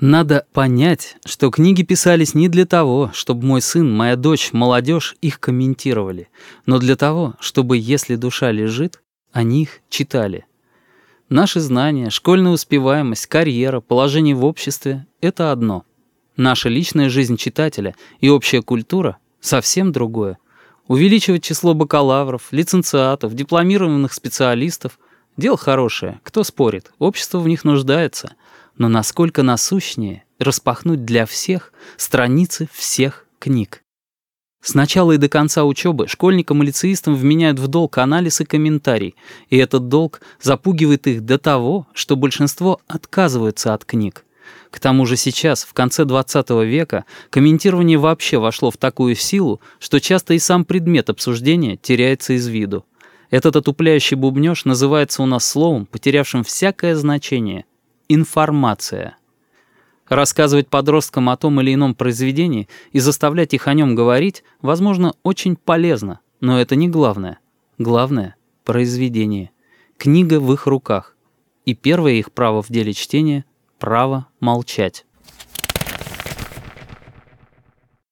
Надо понять, что книги писались не для того, чтобы мой сын, моя дочь, молодежь их комментировали, но для того, чтобы, если душа лежит, они их читали. Наши знания, школьная успеваемость, карьера, положение в обществе — это одно. Наша личная жизнь читателя и общая культура — совсем другое. Увеличивать число бакалавров, лицензиатов, дипломированных специалистов — дело хорошее, кто спорит, общество в них нуждается — но насколько насущнее распахнуть для всех страницы всех книг. С начала и до конца учебы школьникам и лицеистам вменяют в долг анализ и комментарий, и этот долг запугивает их до того, что большинство отказываются от книг. К тому же сейчас, в конце 20 века, комментирование вообще вошло в такую силу, что часто и сам предмет обсуждения теряется из виду. Этот отупляющий бубнёж называется у нас словом, потерявшим всякое значение информация. Рассказывать подросткам о том или ином произведении и заставлять их о нем говорить, возможно, очень полезно, но это не главное. Главное — произведение. Книга в их руках. И первое их право в деле чтения — право молчать.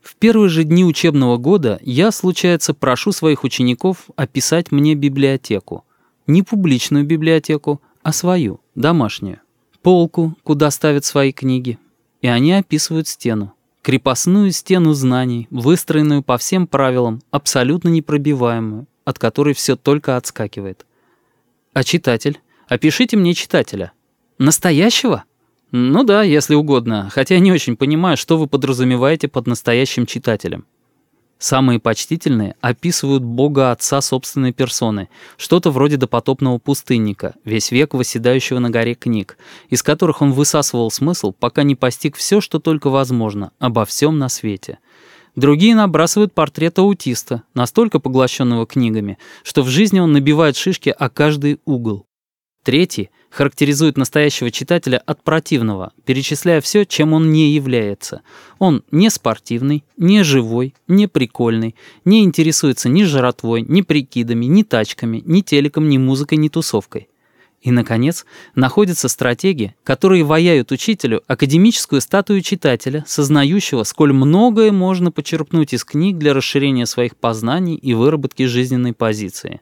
В первые же дни учебного года я, случается, прошу своих учеников описать мне библиотеку. Не публичную библиотеку, а свою, домашнюю полку, куда ставят свои книги, и они описывают стену. Крепостную стену знаний, выстроенную по всем правилам, абсолютно непробиваемую, от которой все только отскакивает. А читатель? Опишите мне читателя. Настоящего? Ну да, если угодно, хотя не очень понимаю, что вы подразумеваете под настоящим читателем. Самые почтительные описывают Бога Отца собственной персоны, что-то вроде допотопного пустынника, весь век восседающего на горе книг, из которых он высасывал смысл, пока не постиг все, что только возможно, обо всем на свете. Другие набрасывают портрет аутиста, настолько поглощенного книгами, что в жизни он набивает шишки о каждый угол. Третий характеризует настоящего читателя от противного, перечисляя все, чем он не является. Он не спортивный, не живой, не прикольный, не интересуется ни жратвой, ни прикидами, ни тачками, ни телеком, ни музыкой, ни тусовкой. И, наконец, находятся стратеги, которые ваяют учителю академическую статую читателя, сознающего, сколь многое можно почерпнуть из книг для расширения своих познаний и выработки жизненной позиции.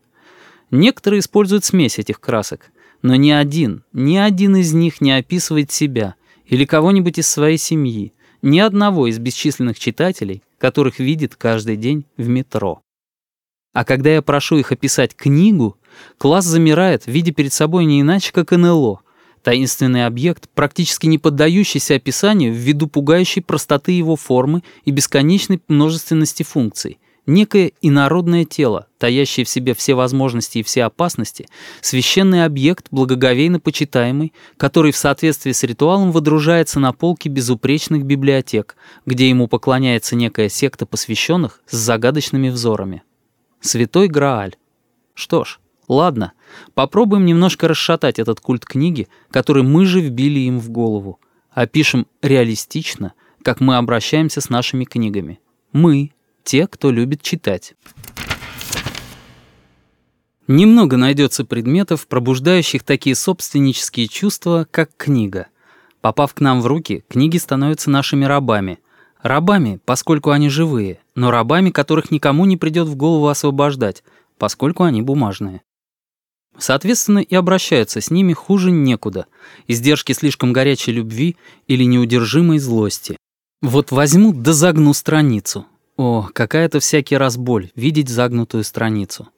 Некоторые используют смесь этих красок — но ни один, ни один из них не описывает себя или кого-нибудь из своей семьи, ни одного из бесчисленных читателей, которых видит каждый день в метро. А когда я прошу их описать книгу, класс замирает, видя перед собой не иначе, как НЛО, таинственный объект, практически не поддающийся описанию ввиду пугающей простоты его формы и бесконечной множественности функций — некое инородное тело, таящее в себе все возможности и все опасности, священный объект, благоговейно почитаемый, который в соответствии с ритуалом водружается на полке безупречных библиотек, где ему поклоняется некая секта посвященных с загадочными взорами. Святой Грааль. Что ж, ладно, попробуем немножко расшатать этот культ книги, который мы же вбили им в голову. Опишем реалистично, как мы обращаемся с нашими книгами. Мы, те, кто любит читать. Немного найдется предметов, пробуждающих такие собственнические чувства, как книга. Попав к нам в руки, книги становятся нашими рабами. Рабами, поскольку они живые, но рабами, которых никому не придет в голову освобождать, поскольку они бумажные. Соответственно, и обращаются с ними хуже некуда. Издержки слишком горячей любви или неудержимой злости. Вот возьму да загну страницу. О, какая-то всякий раз боль видеть загнутую страницу.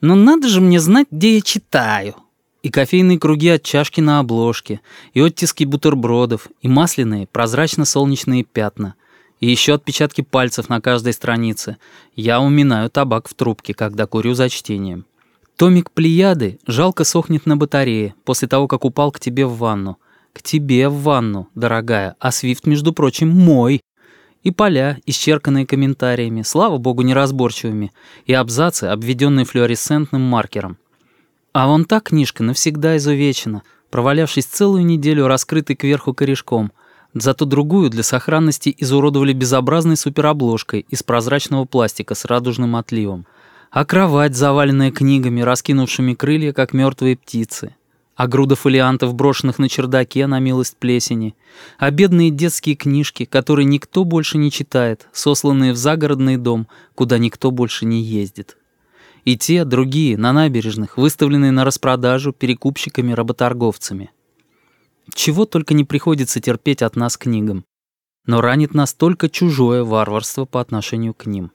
Но надо же мне знать, где я читаю. И кофейные круги от чашки на обложке, и оттиски бутербродов, и масляные прозрачно-солнечные пятна, и еще отпечатки пальцев на каждой странице. Я уминаю табак в трубке, когда курю за чтением. Томик Плеяды жалко сохнет на батарее после того, как упал к тебе в ванну. К тебе в ванну, дорогая, а Свифт, между прочим, мой и поля, исчерканные комментариями, слава богу, неразборчивыми, и абзацы, обведенные флуоресцентным маркером. А вон та книжка навсегда изувечена, провалявшись целую неделю раскрытой кверху корешком, зато другую для сохранности изуродовали безобразной суперобложкой из прозрачного пластика с радужным отливом. А кровать, заваленная книгами, раскинувшими крылья, как мертвые птицы. А груда фолиантов, брошенных на чердаке на милость плесени, а бедные детские книжки, которые никто больше не читает, сосланные в загородный дом, куда никто больше не ездит. И те, другие, на набережных, выставленные на распродажу перекупщиками-работорговцами. Чего только не приходится терпеть от нас книгам. Но ранит нас только чужое варварство по отношению к ним.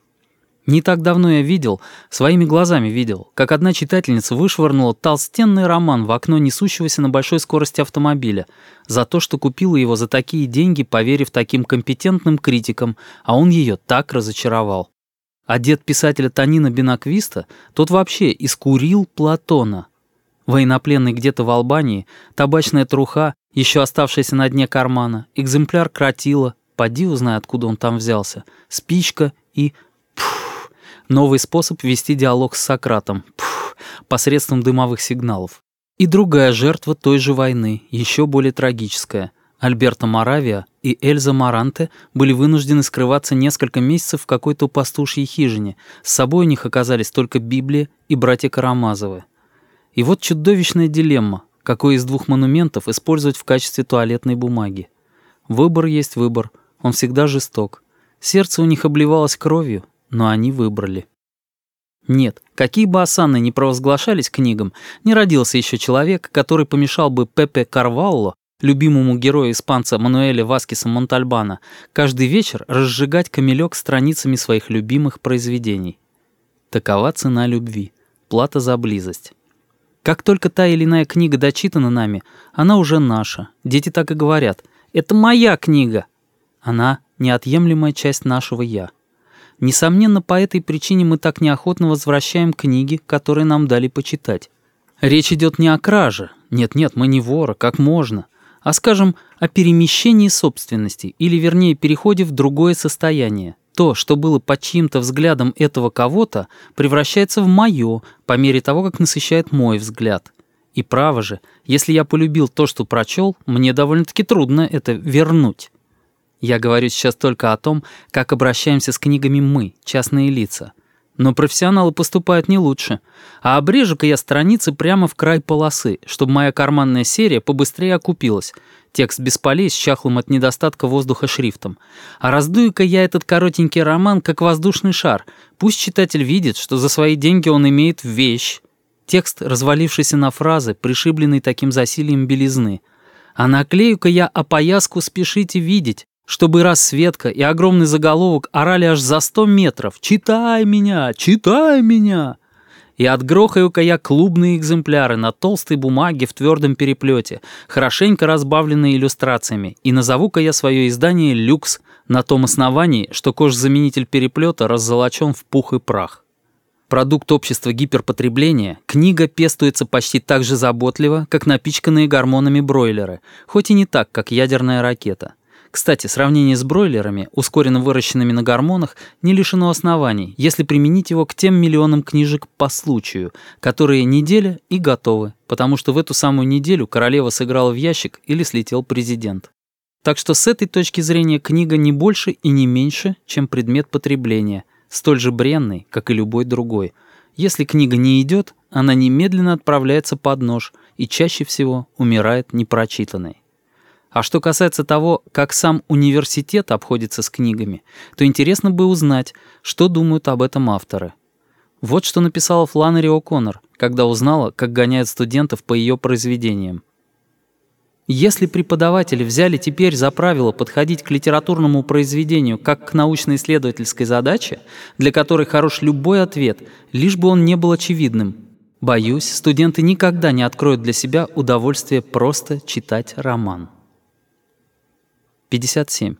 Не так давно я видел, своими глазами видел, как одна читательница вышвырнула толстенный роман в окно несущегося на большой скорости автомобиля за то, что купила его за такие деньги, поверив таким компетентным критикам, а он ее так разочаровал. А дед писателя Танина Бинаквиста, тот вообще искурил Платона. Военнопленный где-то в Албании, табачная труха, еще оставшаяся на дне кармана, экземпляр кротила, поди узнай, откуда он там взялся, спичка и Новый способ вести диалог с Сократом. Пфф, посредством дымовых сигналов. И другая жертва той же войны, еще более трагическая. Альберто Моравия и Эльза Маранте были вынуждены скрываться несколько месяцев в какой-то пастушьей хижине. С собой у них оказались только Библия и братья Карамазовы. И вот чудовищная дилемма, какой из двух монументов использовать в качестве туалетной бумаги. Выбор есть выбор, он всегда жесток. Сердце у них обливалось кровью, но они выбрали. Нет, какие бы осанны ни провозглашались книгам, не родился еще человек, который помешал бы Пепе Карвалло, любимому герою испанца Мануэля Васкиса Монтальбана, каждый вечер разжигать камелек страницами своих любимых произведений. Такова цена любви, плата за близость. Как только та или иная книга дочитана нами, она уже наша. Дети так и говорят. «Это моя книга!» Она — неотъемлемая часть нашего «я». Несомненно, по этой причине мы так неохотно возвращаем книги, которые нам дали почитать. Речь идет не о краже. Нет-нет, мы не вора, как можно. А, скажем, о перемещении собственности, или, вернее, переходе в другое состояние. То, что было под чьим-то взглядом этого кого-то, превращается в мое, по мере того, как насыщает мой взгляд. И право же, если я полюбил то, что прочел, мне довольно-таки трудно это вернуть. Я говорю сейчас только о том, как обращаемся с книгами мы, частные лица. Но профессионалы поступают не лучше. А обрежу-ка я страницы прямо в край полосы, чтобы моя карманная серия побыстрее окупилась. Текст без полей с чахлым от недостатка воздуха шрифтом. А раздую-ка я этот коротенький роман, как воздушный шар. Пусть читатель видит, что за свои деньги он имеет вещь. Текст, развалившийся на фразы, пришибленный таким засилием белизны. А наклею-ка я опояску «Спешите видеть», чтобы рассветка и огромный заголовок орали аж за сто метров «Читай меня! Читай меня!» И отгрохаю-ка я клубные экземпляры на толстой бумаге в твердом переплете, хорошенько разбавленные иллюстрациями, и назову-ка я свое издание «Люкс» на том основании, что кожзаменитель переплета раззолочен в пух и прах. Продукт общества гиперпотребления, книга пестуется почти так же заботливо, как напичканные гормонами бройлеры, хоть и не так, как ядерная ракета. Кстати, сравнение с бройлерами, ускоренно выращенными на гормонах, не лишено оснований, если применить его к тем миллионам книжек по случаю, которые неделя и готовы, потому что в эту самую неделю королева сыграла в ящик или слетел президент. Так что с этой точки зрения книга не больше и не меньше, чем предмет потребления, столь же бренный, как и любой другой. Если книга не идет, она немедленно отправляется под нож и чаще всего умирает непрочитанной. А что касается того, как сам университет обходится с книгами, то интересно бы узнать, что думают об этом авторы. Вот что написала Фланнери О'Коннор, когда узнала, как гоняют студентов по ее произведениям. Если преподаватели взяли теперь за правило подходить к литературному произведению как к научно-исследовательской задаче, для которой хорош любой ответ, лишь бы он не был очевидным, боюсь, студенты никогда не откроют для себя удовольствие просто читать роман. 57.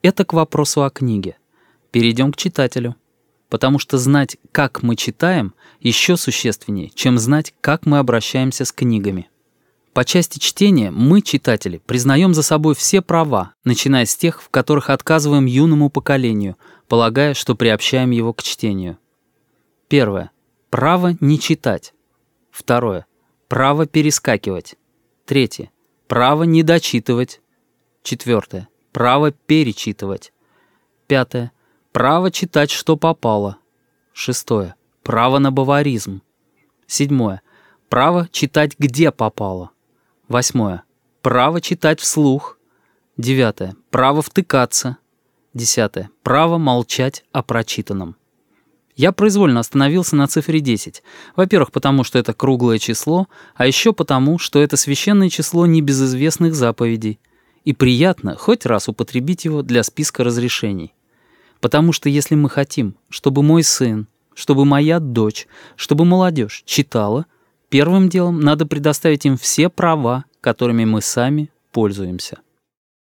Это к вопросу о книге. Перейдем к читателю. Потому что знать, как мы читаем, еще существеннее, чем знать, как мы обращаемся с книгами. По части чтения мы, читатели, признаем за собой все права, начиная с тех, в которых отказываем юному поколению, полагая, что приобщаем его к чтению. Первое. Право не читать. Второе. Право перескакивать. Третье. Право не дочитывать. Четвертое. Право перечитывать. Пятое. Право читать, что попало. Шестое. Право на баваризм. Седьмое. Право читать где попало. Восьмое. Право читать вслух. Девятое. Право втыкаться. Десятое. Право молчать о прочитанном. Я произвольно остановился на цифре 10. Во-первых, потому что это круглое число, а еще потому, что это священное число небезызвестных заповедей. И приятно хоть раз употребить его для списка разрешений. Потому что если мы хотим, чтобы мой сын, чтобы моя дочь, чтобы молодежь читала, первым делом надо предоставить им все права, которыми мы сами пользуемся.